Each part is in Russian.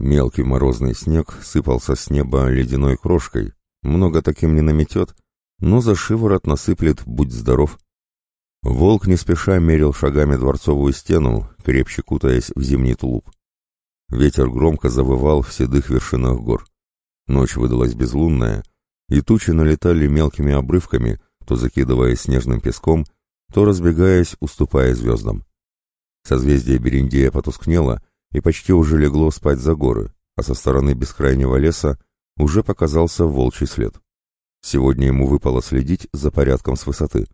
Мелкий морозный снег сыпался с неба ледяной крошкой. Много таким не наметет, но за шиворот насыплет, будь здоров. Волк не спеша мерил шагами дворцовую стену, крепче кутаясь в зимний тулуп. Ветер громко завывал в седых вершинах гор. Ночь выдалась безлунная, и тучи налетали мелкими обрывками, то закидывая снежным песком, то разбегаясь, уступая звездам. Созвездие Бериндея потускнело и почти уже легло спать за горы, а со стороны бескрайнего леса уже показался волчий след. Сегодня ему выпало следить за порядком с высоты.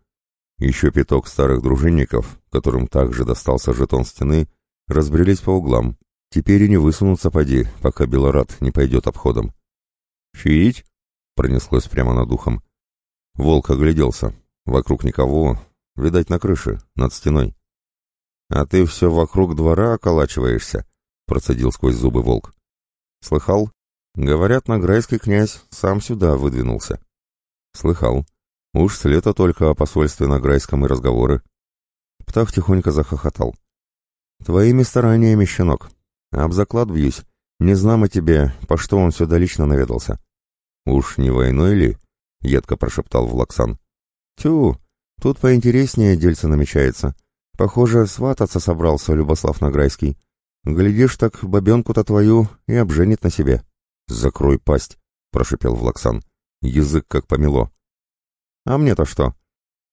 Еще пяток старых дружинников, которым также достался жетон стены, разбрелись по углам. Теперь и не высунутся поди, пока Белорат не пойдет обходом. «Чаить?» — пронеслось прямо над ухом. Волк огляделся. Вокруг никого, видать, на крыше, над стеной. «А ты все вокруг двора околачиваешься?» — процедил сквозь зубы волк. «Слыхал? Говорят, награйский князь сам сюда выдвинулся». «Слыхал. Уж с лета только о посольстве Награйском и разговоры». Птах тихонько захохотал. «Твоими стараниями, щенок. Об заклад бьюсь. Не знамо тебе, по что он сюда лично наведался». «Уж не войной ли?» — едко прошептал Влаксан. «Тю, тут поинтереснее дельце намечается. Похоже, свататься собрался Любослав Награйский. Глядишь так бабенку-то твою и обженит на себе. Закрой пасть, прошипел Влаксан. Язык как помело. А мне-то что?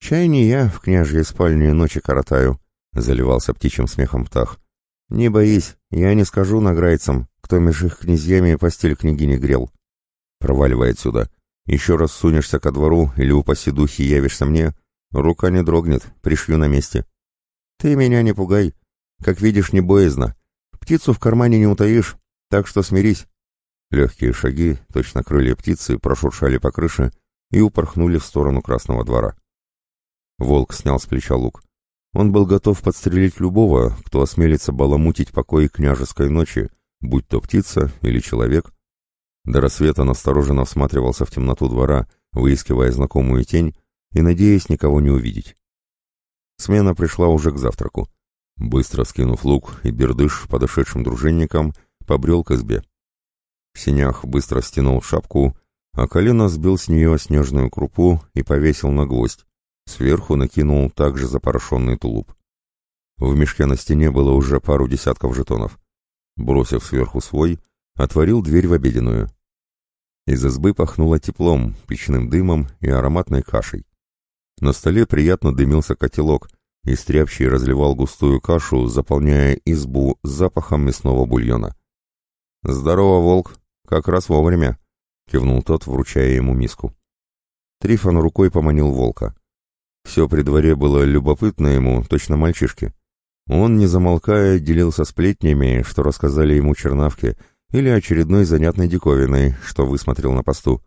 Чай не я в княжьей спальне ночи коротаю, заливался птичьим смехом птах. Не боись, я не скажу награйцам, кто меж их князьями постель княгини грел. Проваливай отсюда. Еще раз сунешься ко двору или упаси духи явишься мне, рука не дрогнет, пришью на месте. Ты меня не пугай. Как видишь, не боязно. Птицу в кармане не утаишь, так что смирись. Легкие шаги, точно крылья птицы, прошуршали по крыше и упорхнули в сторону Красного двора. Волк снял с плеча лук. Он был готов подстрелить любого, кто осмелится баламутить покой княжеской ночи, будь то птица или человек. До рассвета настороженно всматривался в темноту двора, выискивая знакомую тень и надеясь никого не увидеть. Смена пришла уже к завтраку. Быстро скинув лук и бердыш подошедшим дружинникам, побрел к избе. В синях быстро стянул шапку, а колено сбил с нее снежную крупу и повесил на гвоздь. Сверху накинул также запорошенный тулуп. В мешке на стене было уже пару десятков жетонов. Бросив сверху свой, отворил дверь в обеденную. Из избы пахнуло теплом, печным дымом и ароматной кашей. На столе приятно дымился котелок, и разливал густую кашу, заполняя избу запахом мясного бульона. «Здорово, волк! Как раз вовремя!» — кивнул тот, вручая ему миску. Трифон рукой поманил волка. Все при дворе было любопытно ему, точно мальчишке. Он, не замолкая, делился сплетнями, что рассказали ему чернавки, или очередной занятной диковиной, что высмотрел на посту.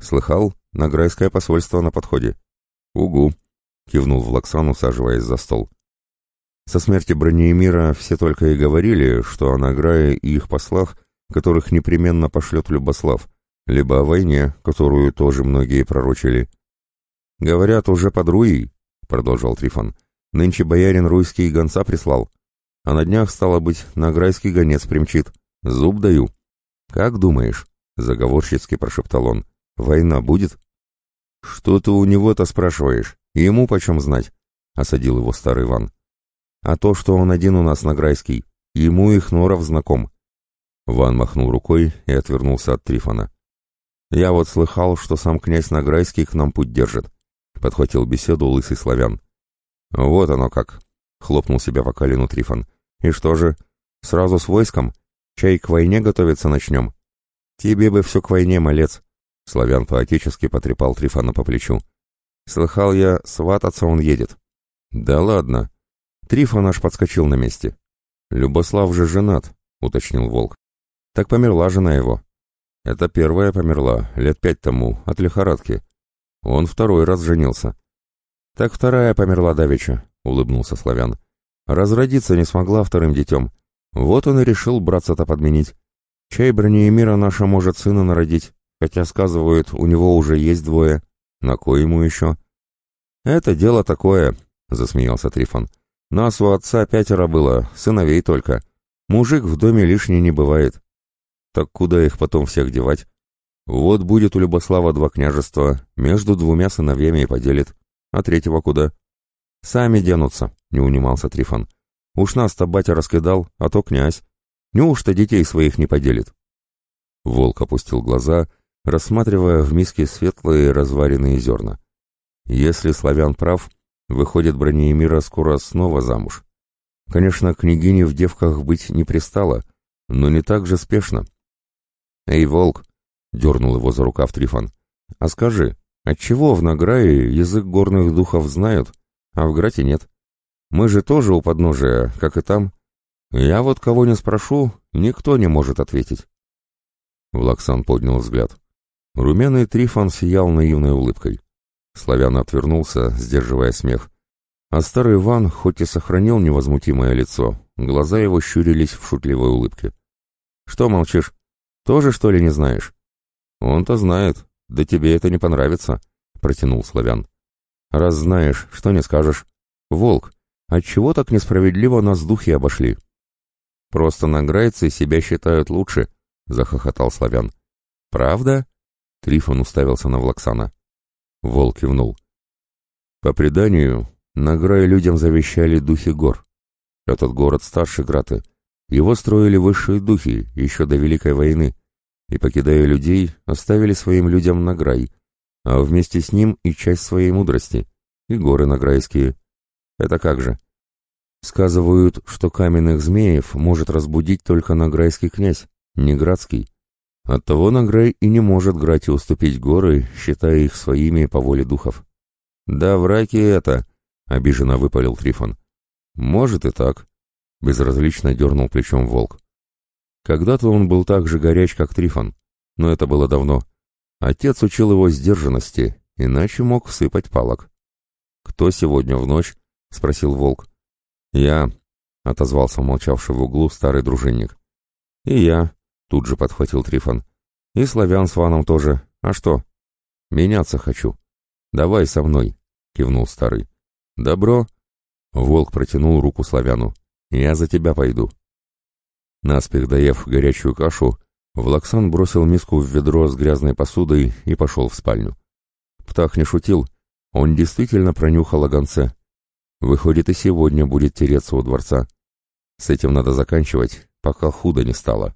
«Слыхал? Награйское посольство на подходе. «Угу», — кивнул Влаксан, усаживаясь за стол. Со смерти Бронеемира все только и говорили, что о Награе и их послах, которых непременно пошлет Любослав, либо о войне, которую тоже многие пророчили. «Говорят, уже под Руей», — продолжал Трифон, — «нынче боярин Руйский гонца прислал, а на днях, стало быть, Награйский гонец примчит. Зуб даю». «Как думаешь?» — заговорщицки прошептал он. «Война будет?» «Что ты у него-то спрашиваешь? Ему почем знать?» — осадил его старый Иван. «А то, что он один у нас награйский, ему их Норов знаком». Ван махнул рукой и отвернулся от Трифона. «Я вот слыхал, что сам князь Награйский к нам путь держит», — подхватил беседу лысый славян. «Вот оно как», — хлопнул себя по колену Трифон. «И что же, сразу с войском? Чай к войне готовиться начнем?» «Тебе бы все к войне, малец», Славян поотечески потрепал Трифона по плечу. «Слыхал я, свататься он едет». «Да ладно». Трифон аж подскочил на месте. «Любослав же женат», — уточнил Волк. «Так померла жена его». «Это первая померла, лет пять тому, от лихорадки. Он второй раз женился». «Так вторая померла давеча», — улыбнулся Славян. «Разродиться не смогла вторым детем. Вот он и решил браться-то подменить. Чай бронеемира наша может сына народить. Хотя, сказывают, у него уже есть двое. На кое ему еще? Это дело такое, засмеялся Трифон. Нас у отца пятеро было, сыновей только. Мужик в доме лишний не бывает. Так куда их потом всех девать? Вот будет у Любослава два княжества, между двумя сыновьями и поделит. А третьего куда? Сами денутся, не унимался Трифон. Уж нас-то батя раскидал, а то князь. Неужто детей своих не поделит? Волк опустил глаза, рассматривая в миске светлые разваренные зерна. Если славян прав, выходит Бронеемира скоро снова замуж. Конечно, княгине в девках быть не пристало, но не так же спешно. «Эй, волк!» — дернул его за рукав Трифон. «А скажи, отчего в Награе язык горных духов знают, а в Грате нет? Мы же тоже у подножия, как и там. Я вот кого не спрошу, никто не может ответить». Влаксан поднял взгляд. Румяный Трифон сиял наивной улыбкой. Славян отвернулся, сдерживая смех. А старый Иван хоть и сохранил невозмутимое лицо, глаза его щурились в шутливой улыбке. «Что молчишь? Тоже, что ли, не знаешь?» «Он-то знает. Да тебе это не понравится», — протянул Славян. «Раз знаешь, что не скажешь. Волк, отчего так несправедливо нас духи обошли?» «Просто награйцы себя считают лучше», — захохотал Славян. «Правда?» — Трифон уставился на Влаксана. Волк кивнул. «По преданию, Награй людям завещали духи гор. Этот город старше Граты. Его строили высшие духи еще до Великой войны, и, покидая людей, оставили своим людям Награй, а вместе с ним и часть своей мудрости, и горы Награйские. Это как же? Сказывают, что каменных змеев может разбудить только Награйский князь, не Градский. Оттого Награй и не может Грате уступить горы, считая их своими по воле духов. Да, враки это, — обиженно выпалил Трифон. «Может и так», — безразлично дернул плечом волк. Когда-то он был так же горяч, как Трифон, но это было давно. Отец учил его сдержанности, иначе мог всыпать палок. «Кто сегодня в ночь?» — спросил волк. «Я», — отозвался молчавший в углу старый дружинник. «И я», — тут же подхватил Трифон. «И славян с Ваном тоже. А что?» «Меняться хочу». «Давай со мной», — кивнул старый. «Добро!» — волк протянул руку славяну. «Я за тебя пойду». Наспех доев горячую кашу, Влаксан бросил миску в ведро с грязной посудой и пошел в спальню. Птах не шутил, он действительно пронюхал о гонце. Выходит, и сегодня будет тереться у дворца. С этим надо заканчивать, пока худо не стало.